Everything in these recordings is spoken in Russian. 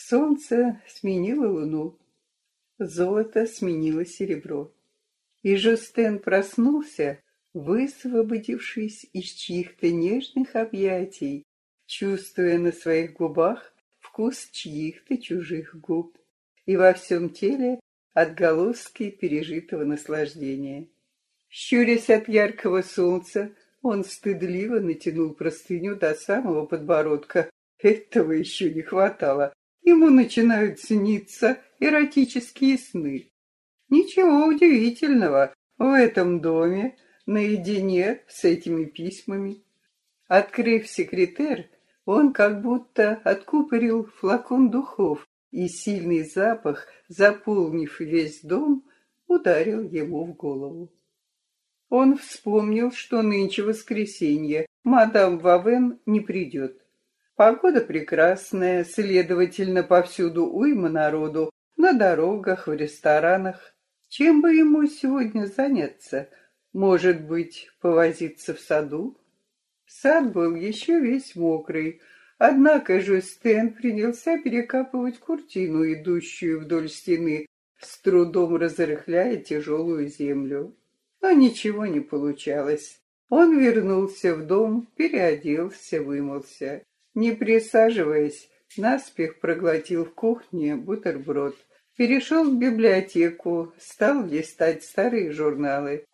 Солнце сменило луну, золото сменило серебро. И Жустен проснулся, высвободившись из чьих-то нежных объятий, чувствуя на своих губах вкус чьих-то чужих губ и во всем теле отголоски пережитого наслаждения. Щурясь от яркого солнца, он стыдливо натянул простыню до самого подбородка. Этого еще не хватало. Ему начинают сниться эротические сны. Ничего удивительного в этом доме, наедине с этими письмами. Открыв секретер, он как будто откупорил флакон духов, и сильный запах, заполнив весь дом, ударил ему в голову. Он вспомнил, что нынче воскресенье, мадам Вавен не придет. Погода прекрасная, следовательно, повсюду уйма народу, на дорогах, в ресторанах. Чем бы ему сегодня заняться? Может быть, повозиться в саду? Сад был еще весь мокрый, однако же Стэн принялся перекапывать куртину, идущую вдоль стены, с трудом разрыхляя тяжелую землю. Но ничего не получалось. Он вернулся в дом, переоделся, вымылся. Не присаживаясь, наспех проглотил в кухне бутерброд. Перешел в библиотеку, стал листать старые журналы.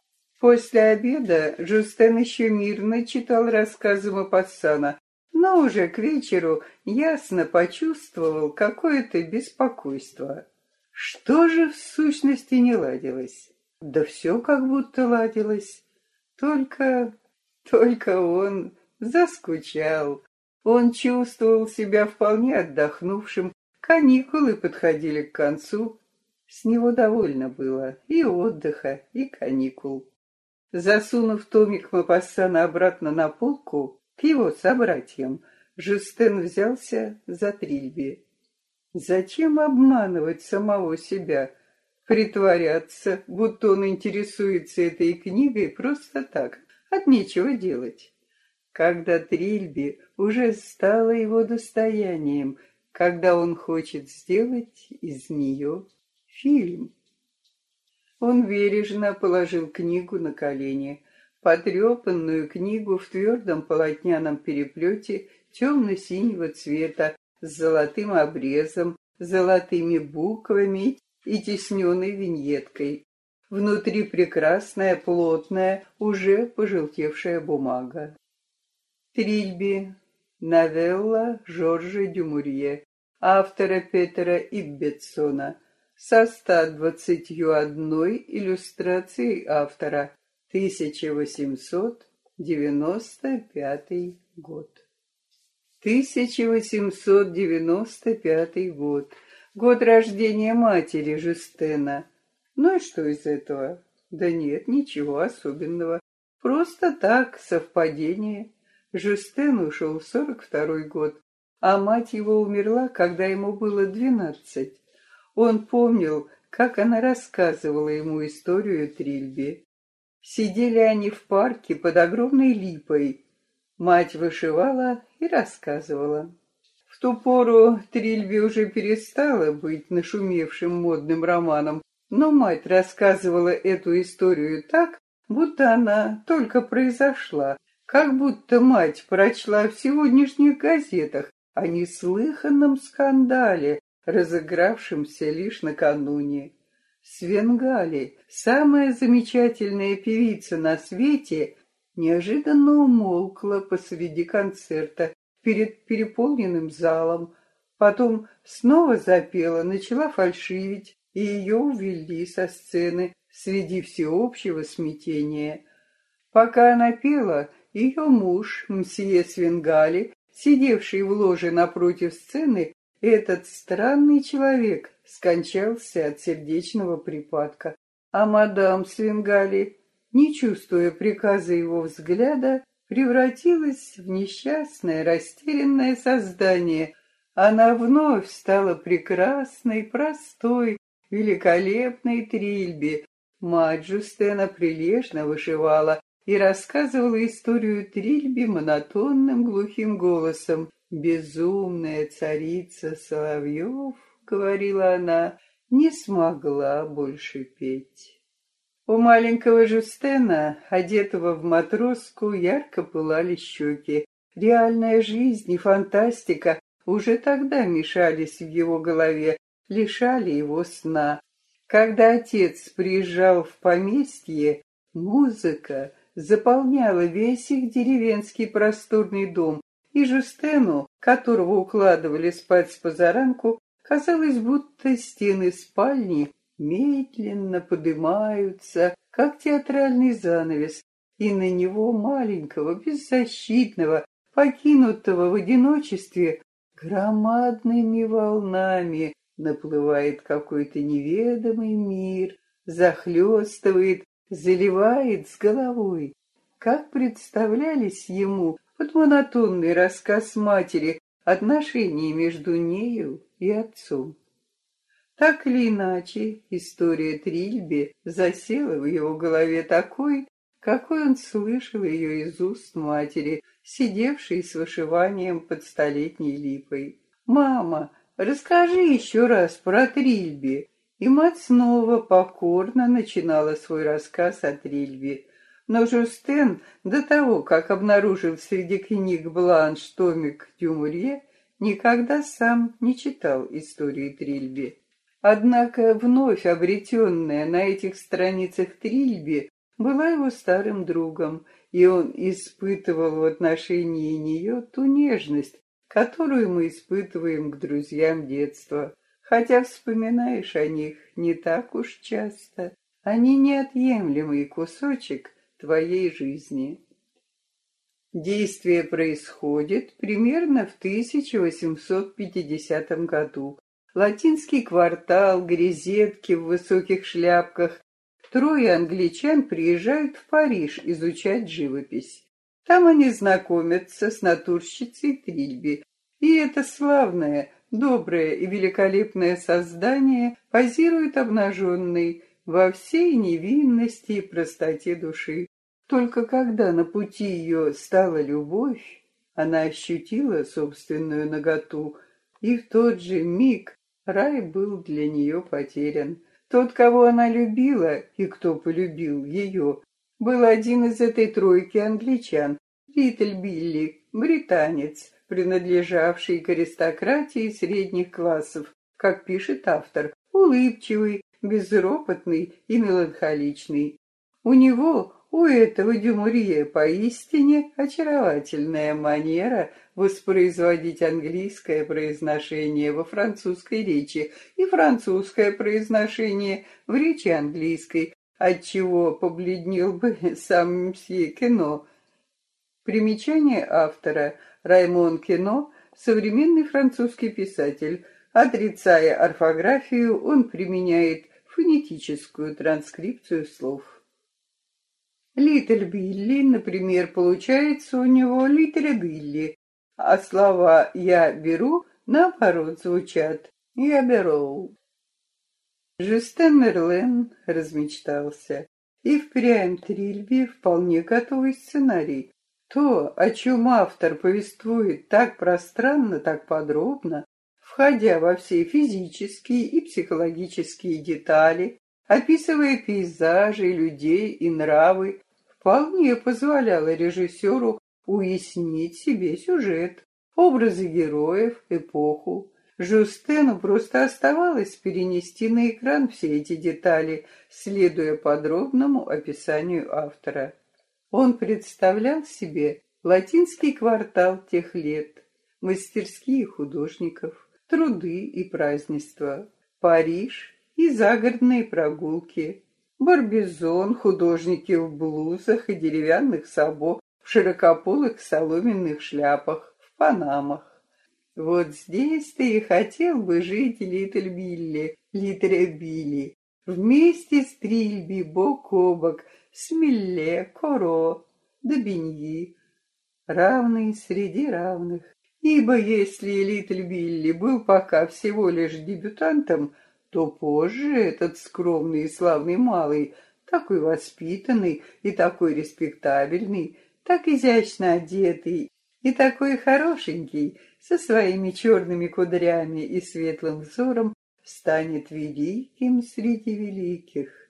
После обеда Жустен еще мирно читал рассказы Мапассана, но уже к вечеру ясно почувствовал какое-то беспокойство. Что же в сущности не ладилось? Да все как будто ладилось. Только... только он заскучал. Он чувствовал себя вполне отдохнувшим. Каникулы подходили к концу. С него довольно было и отдыха, и каникул. Засунув томик Мапассана обратно на полку, к его собратьям, Жестен взялся за Трильби. Зачем обманывать самого себя? притворяться, будто он интересуется этой книгой просто так, от нечего делать. Когда Трильби уже стала его достоянием, когда он хочет сделать из нее фильм. Он бережно положил книгу на колени, потрепанную книгу в твердом полотняном переплете темно-синего цвета с золотым обрезом, золотыми буквами и тесненной виньеткой. Внутри прекрасная, плотная, уже пожелтевшая бумага. Трильби. Новелла Жоржа Дюмурье. Автора Петера Иббетсона. Со 121 иллюстрацией автора. 1895 год. 1895 год. Год рождения матери Жестена. Ну и что из этого? Да нет, ничего особенного. Просто так, совпадение. Жестен ушел в сорок второй год, а мать его умерла, когда ему было двенадцать. Он помнил, как она рассказывала ему историю Трильби. Сидели они в парке под огромной липой. Мать вышивала и рассказывала. В ту пору Трильби уже перестала быть нашумевшим модным романом, но мать рассказывала эту историю так, будто она только произошла, как будто мать прочла в сегодняшних газетах о неслыханном скандале, разыгравшемся лишь накануне. Свенгали, самая замечательная певица на свете, неожиданно умолкла посреди концерта перед переполненным залом, потом снова запела, начала фальшивить, и ее увели со сцены среди всеобщего смятения. Пока она пела, ее муж, мсье Свенгали, сидевший в ложе напротив сцены, этот странный человек скончался от сердечного припадка, а мадам Свенгали, не чувствуя приказа его взгляда, превратилась в несчастное, растерянное создание. Она вновь стала прекрасной, простой, великолепной Трильби. Мать Жустена прилежно вышивала и рассказывала историю Трильби монотонным глухим голосом, Безумная царица Соловьев, говорила она, не смогла больше петь. У маленького Жустена, одетого в матроску, ярко пылали щеки. Реальная жизнь и фантастика уже тогда мешались в его голове, лишали его сна. Когда отец приезжал в поместье, музыка заполняла весь их деревенский просторный дом, и Жустену, которого укладывали спать с позаранку, казалось, будто стены спальни медленно поднимаются, как театральный занавес, и на него маленького, беззащитного, покинутого в одиночестве, громадными волнами наплывает какой-то неведомый мир, захлестывает, заливает с головой. Как представлялись ему под монотонный рассказ матери отношения между нею и отцом. Так или иначе, история Трильби засела в его голове такой, какой он слышал ее из уст матери, сидевшей с вышиванием под столетней липой. «Мама, расскажи еще раз про Трильби». И мать снова покорно начинала свой рассказ о Трильби. Но Жустен, до того, как обнаружил среди книг Бланш томик Дюмурье, никогда сам не читал истории Трильби. Однако вновь обретенная на этих страницах Трильби была его старым другом, и он испытывал в отношении нее ту нежность, которую мы испытываем к друзьям детства. Хотя вспоминаешь о них не так уж часто. Они неотъемлемый кусочек твоей жизни. Действие происходит примерно в 1850 году. Латинский квартал, грезетки в высоких шляпках. Трое англичан приезжают в Париж изучать живопись. Там они знакомятся с натурщицей Трильби. И это славное, доброе и великолепное создание позирует обнаженной во всей невинности и простоте души. Только когда на пути ее стала любовь, она ощутила собственную наготу, и в тот же миг рай был для нее потерян. Тот, кого она любила и кто полюбил ее, был один из этой тройки англичан, Литль Билли, британец, принадлежавший к аристократии средних классов, как пишет автор, улыбчивый, безропотный и меланхоличный. У него у этого Дюмурье поистине очаровательная манера воспроизводить английское произношение во французской речи и французское произношение в речи английской, отчего побледнел бы сам мсье Кино. Примечание автора Раймон Кино – современный французский писатель. Отрицая орфографию, он применяет фонетическую транскрипцию слов. Литль Билли, например, получается у него Литль Билли, а слова «я беру» наоборот звучат «я беру». Жюстен Мерлен размечтался, и впрямь Трильби вполне готовый сценарий. То, о чем автор повествует так пространно, так подробно, входя во все физические и психологические детали, описывая пейзажи, людей и нравы, вполне позволяло режиссеру уяснить себе сюжет, образы героев, эпоху. Жустену просто оставалось перенести на экран все эти детали, следуя подробному описанию автора. Он представлял себе латинский квартал тех лет, мастерские художников, труды и празднества, Париж и загородные прогулки, Барбизон, художники в блузах и деревянных сабо, в широкополых соломенных шляпах, в панамах. Вот здесь-то и хотел бы жить Литль Билли, Литре Билли, вместе с Трильби бок о бок, с Милле, Коро, Добиньи, равный среди равных. Ибо если Литль Билли был пока всего лишь дебютантом, то позже этот скромный и славный малый, такой воспитанный и такой респектабельный, так изящно одетый и такой хорошенький, со своими черными кудрями и светлым взором станет великим среди великих.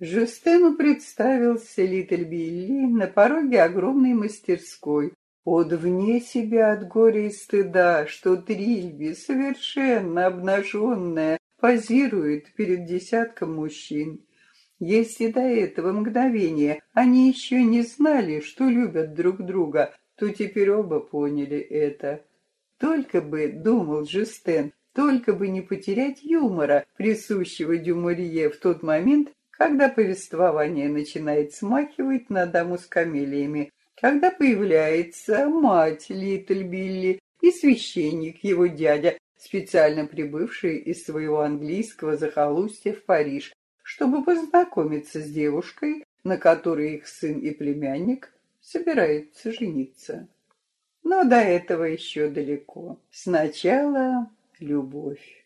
Жустену представился Литль Билли на пороге огромной мастерской, от вне себя от горя и стыда, что Трильби, совершенно обнаженная, позирует перед десятком мужчин. Если до этого мгновения они еще не знали, что любят друг друга, то теперь оба поняли это. Только бы, думал Жюстен, только бы не потерять юмора, присущего Дюмурье в тот момент, когда повествование начинает смахивать на даму с камелиями, когда появляется мать Литл Билли и священник, его дядя, специально прибывший из своего английского захолустья в Париж, чтобы познакомиться с девушкой, на которой их сын и племянник собираются жениться. Но до этого еще далеко. Сначала любовь.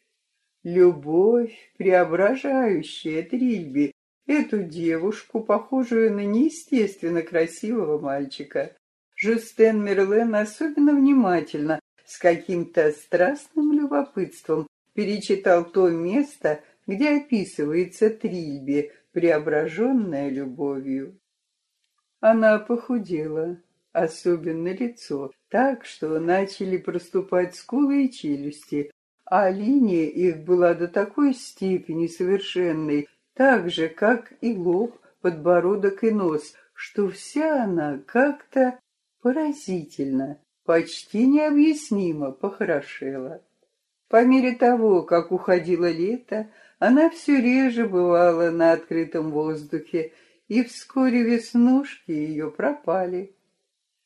Любовь, преображающая Трильби, эту девушку, похожую на неестественно красивого мальчика. Жюстен Мерлен особенно внимательно, с каким-то страстным любопытством перечитал то место, где описывается Трильби, преображенная любовью. Она похудела, особенно лицо, так что начали проступать скулы и челюсти, а линия их была до такой степени совершенной, так же, как и лоб, подбородок и нос, что вся она как-то поразительно, почти необъяснимо похорошела. По мере того, как уходило лето, она все реже бывала на открытом воздухе, и вскоре веснушки ее пропали.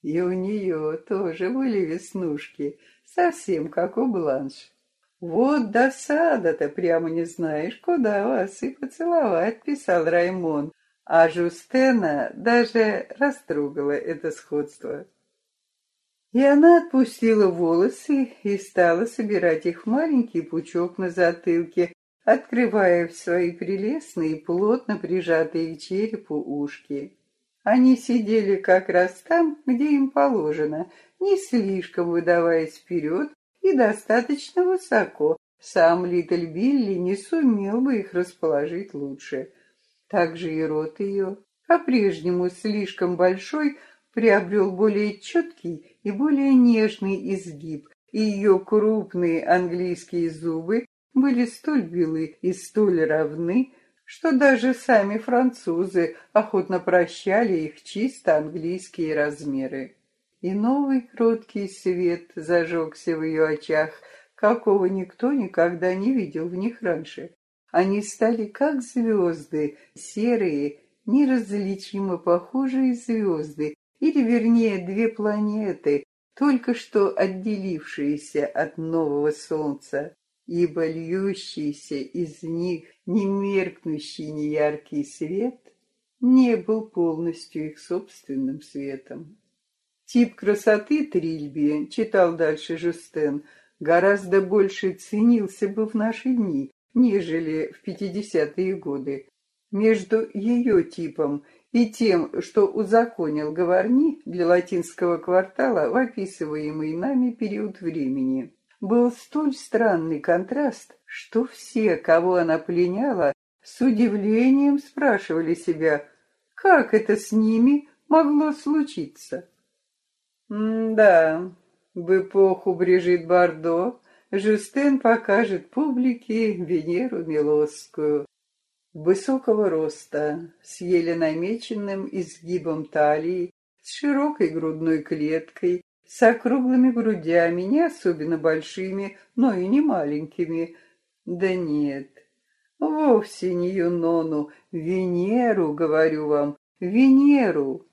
И у нее тоже были веснушки, совсем как у Бланш. «Вот досада-то, прямо не знаешь, куда вас и поцеловать», — писал Раймон. А Жустена даже растрогала это сходство. И она отпустила волосы и стала собирать их в маленький пучок на затылке, открывая в свои прелестные, плотно прижатые к черепу ушки. Они сидели как раз там, где им положено, не слишком выдаваясь вперед и достаточно высоко. Сам Литль Билли не сумел бы их расположить лучше. Также и рот ее, по-прежнему слишком большой, приобрел более четкий и более нежный изгиб, и ее крупные английские зубы были столь белы и столь равны, что даже сами французы охотно прощали их чисто английские размеры. И новый кроткий свет зажегся в ее очах, какого никто никогда не видел в них раньше. Они стали как звезды, серые, неразличимо похожие звезды, или вернее две планеты, только что отделившиеся от нового солнца ибо льющийся из них немеркнущий неяркий свет не был полностью их собственным светом. Тип красоты Трильби, читал дальше Жустен, гораздо больше ценился бы в наши дни, нежели в пятидесятые годы. Между ее типом и тем, что узаконил Говорни для латинского квартала в описываемый нами период времени был столь странный контраст, что все, кого она пленяла, с удивлением спрашивали себя, как это с ними могло случиться. М-да, в эпоху Брижит Бардо Жюстен покажет публике Венеру Милосскую. Высокого роста, с еле намеченным изгибом талии, с широкой грудной клеткой, с округлыми грудями, не особенно большими, но и не маленькими. Да нет, вовсе не Юнону, Венеру, говорю вам, Венеру.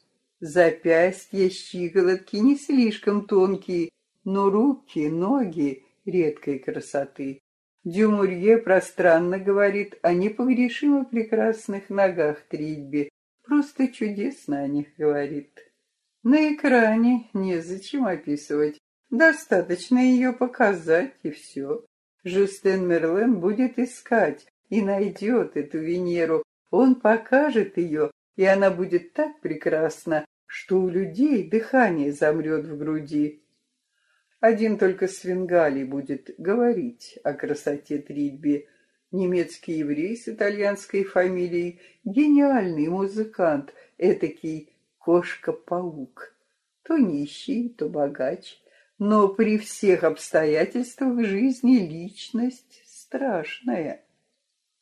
Запястья, щиколотки не слишком тонкие, но руки, ноги редкой красоты. Дюмурье пространно говорит о непогрешимо прекрасных ногах Тридби, просто чудесно о них говорит. На экране незачем описывать. Достаточно ее показать, и все. Жюстен Мерлен будет искать и найдет эту Венеру. Он покажет ее, и она будет так прекрасна, что у людей дыхание замрет в груди. Один только Свингалий будет говорить о красоте Трильби. Немецкий еврей с итальянской фамилией, гениальный музыкант, этакий кошка-паук. То нищий, то богач, но при всех обстоятельствах жизни личность страшная.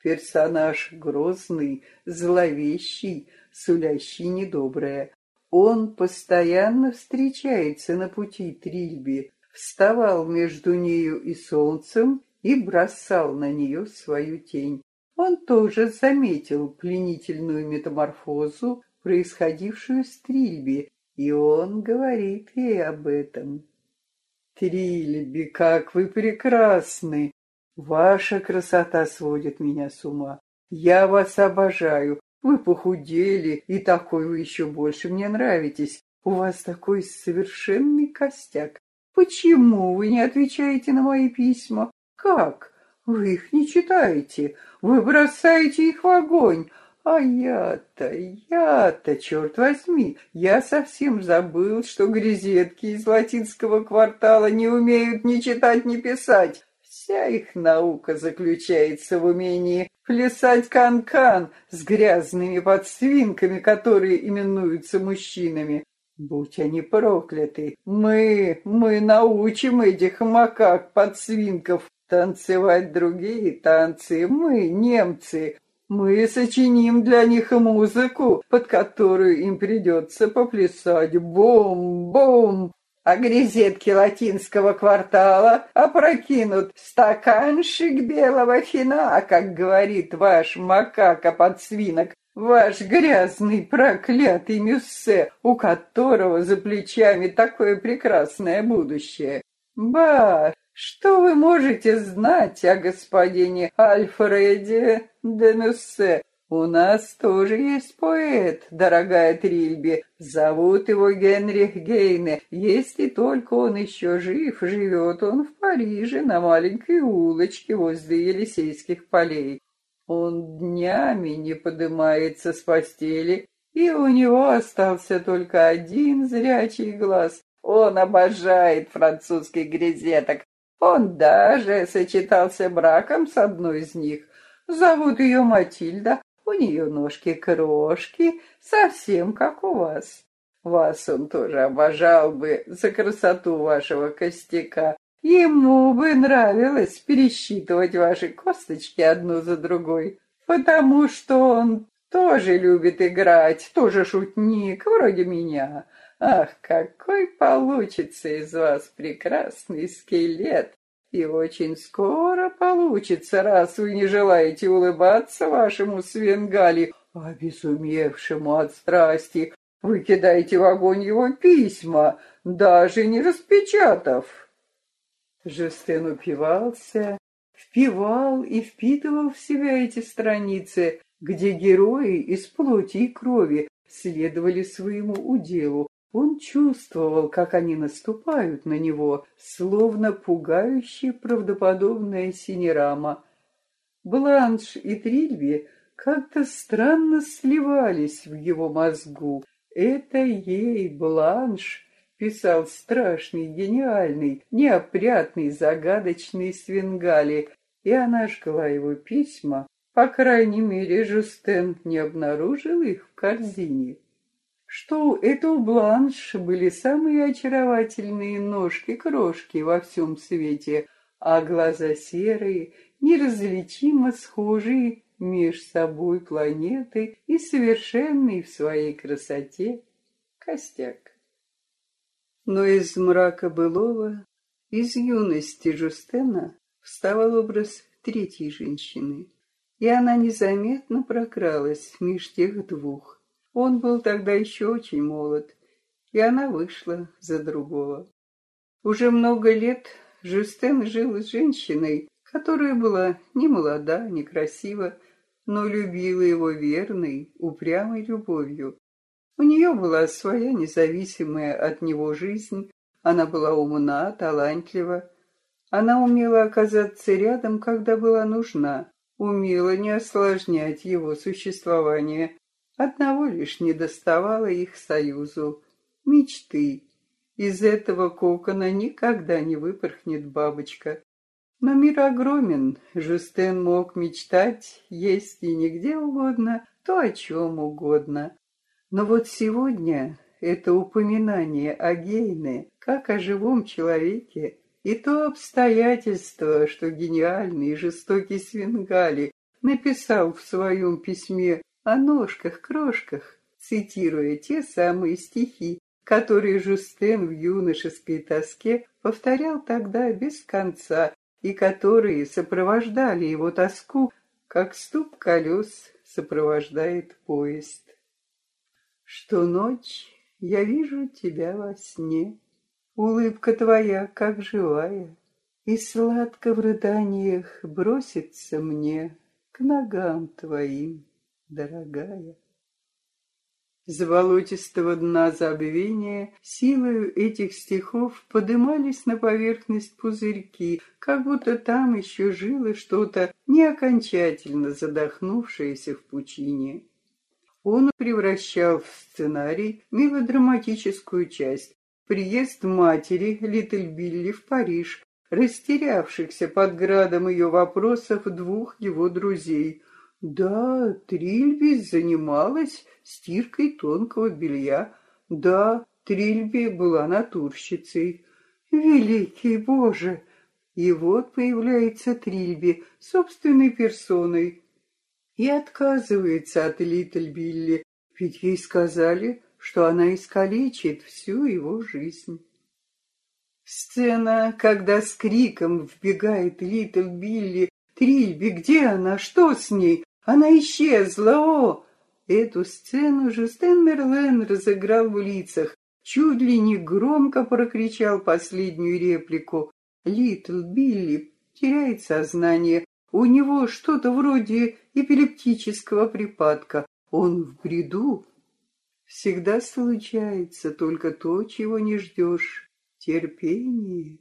Персонаж грозный, зловещий, сулящий недоброе. Он постоянно встречается на пути Трильби, вставал между нею и солнцем и бросал на нее свою тень. Он тоже заметил пленительную метаморфозу, происходившую с Трильби, и он говорит ей об этом. «Трильби, как вы прекрасны! Ваша красота сводит меня с ума. Я вас обожаю. Вы похудели, и такой вы еще больше мне нравитесь. У вас такой совершенный костяк. Почему вы не отвечаете на мои письма? Как? Вы их не читаете. Вы бросаете их в огонь. А я-то, я-то, черт возьми, я совсем забыл, что грезетки из латинского квартала не умеют ни читать, ни писать. Вся их наука заключается в умении плясать кан-кан с грязными подсвинками, которые именуются мужчинами. Будь они прокляты, мы, мы научим этих макак-подсвинков танцевать другие танцы. Мы, немцы, мы сочиним для них музыку, под которую им придется поплясать бом-бом. А грезетки латинского квартала опрокинут стаканчик белого вина, как говорит ваш макака-подсвинок, ваш грязный проклятый Мюссе, у которого за плечами такое прекрасное будущее. Ба, что вы можете знать о господине Альфреде де Мюссе? У нас тоже есть поэт, дорогая Трильби. Зовут его Генрих Гейне. Если только он еще жив, живет он в Париже на маленькой улочке возле Елисейских полей. Он днями не поднимается с постели, и у него остался только один зрячий глаз. Он обожает французских грезеток. Он даже сочетался браком с одной из них. Зовут ее Матильда, у нее ножки-крошки, совсем как у вас. Вас он тоже обожал бы за красоту вашего костяка. Ему бы нравилось пересчитывать ваши косточки одну за другой, потому что он тоже любит играть, тоже шутник, вроде меня. Ах, какой получится из вас прекрасный скелет! И очень скоро получится, раз вы не желаете улыбаться вашему Свенгали, обезумевшему от страсти. Вы кидаете в огонь его письма, даже не распечатав. Жестен упивался, впивал и впитывал в себя эти страницы, где герои из плоти и крови следовали своему уделу, он чувствовал, как они наступают на него, словно пугающая правдоподобная синерама. Бланш и Трильби как-то странно сливались в его мозгу. Это ей, Бланш, писал страшный, гениальный, неопрятный, загадочный Свенгали, и она жгла его письма. По крайней мере, Жустен не обнаружил их в корзине что у Бланш были самые очаровательные ножки-крошки во всем свете, а глаза серые, неразличимо схожие меж собой планеты и совершенный в своей красоте костяк. Но из мрака былого, из юности Жустена вставал образ третьей женщины, и она незаметно прокралась меж тех двух, он был тогда еще очень молод, и она вышла за другого. Уже много лет Жюстен жил с женщиной, которая была не молода, не красива, но любила его верной, упрямой любовью. У нее была своя независимая от него жизнь, она была умна, талантлива. Она умела оказаться рядом, когда была нужна, умела не осложнять его существование, Одного лишь недоставало их союзу — мечты. Из этого кокона никогда не выпорхнет бабочка. Но мир огромен, Жустен мог мечтать, есть и нигде угодно, то о чем угодно. Но вот сегодня это упоминание о Гейне, как о живом человеке, и то обстоятельство, что гениальный и жестокий Свингали написал в своем письме о ножках-крошках, цитируя те самые стихи, которые Жустен в юношеской тоске повторял тогда без конца и которые сопровождали его тоску, как стук колес сопровождает поезд. Что ночь я вижу тебя во сне, улыбка твоя, как живая, и сладко в рыданиях бросится мне к ногам твоим, дорогая. С болотистого дна забвения силою этих стихов подымались на поверхность пузырьки, как будто там еще жило что-то не окончательно задохнувшееся в пучине. Он превращал в сценарий мелодраматическую часть, приезд матери Литл Билли в Париж, растерявшихся под градом ее вопросов двух его друзей. Да, Трильби занималась стиркой тонкого белья. Да, Трильби была натурщицей. Великий Боже! И вот появляется Трильби собственной персоной и отказывается от Литл Билли, ведь ей сказали, что она искалечит всю его жизнь. Сцена, когда с криком вбегает Литл Билли. «Трильби, где она? Что с ней? Она исчезла! О!» Эту сцену Жустен Мерлен разыграл в лицах, чуть ли не громко прокричал последнюю реплику. Литл Билли теряет сознание. У него что-то вроде эпилептического припадка. Он в бреду. Всегда случается только то, чего не ждешь. Терпение.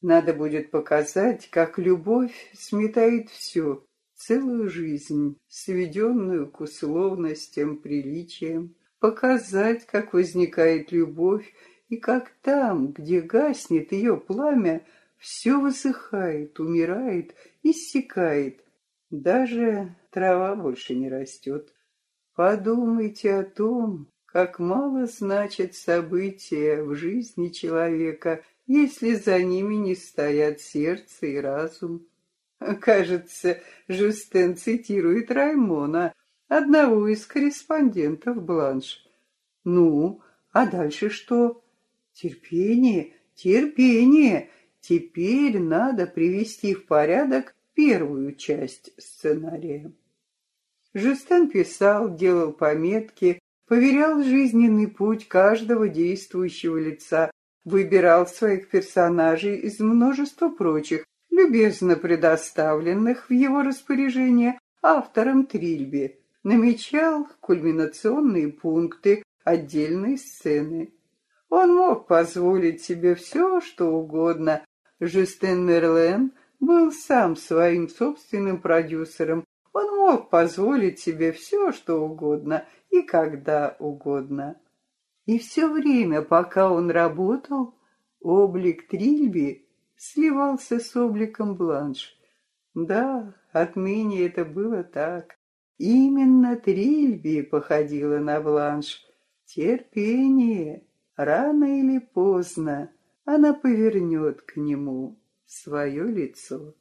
Надо будет показать, как любовь сметает все, целую жизнь, сведенную к условностям, приличиям. Показать, как возникает любовь, и как там, где гаснет ее пламя, все высыхает, умирает, иссякает. Даже трава больше не растет. Подумайте о том, как мало значат события в жизни человека, если за ними не стоят сердце и разум. Кажется, Жюстен цитирует Раймона, одного из корреспондентов Бланш. Ну, а дальше что? Терпение, терпение. Теперь надо привести в порядок первую часть сценария. Жюстен писал, делал пометки, поверял жизненный путь каждого действующего лица, выбирал своих персонажей из множества прочих, любезно предоставленных в его распоряжение автором Трильби, намечал кульминационные пункты отдельной сцены. Он мог позволить себе все, что угодно. Жюстен Мерлен был сам своим собственным продюсером он мог позволить себе все, что угодно и когда угодно. И все время, пока он работал, облик Трильби сливался с обликом Бланш. Да, отныне это было так. Именно Трильби походила на Бланш. Терпение. Рано или поздно она повернет к нему свое лицо.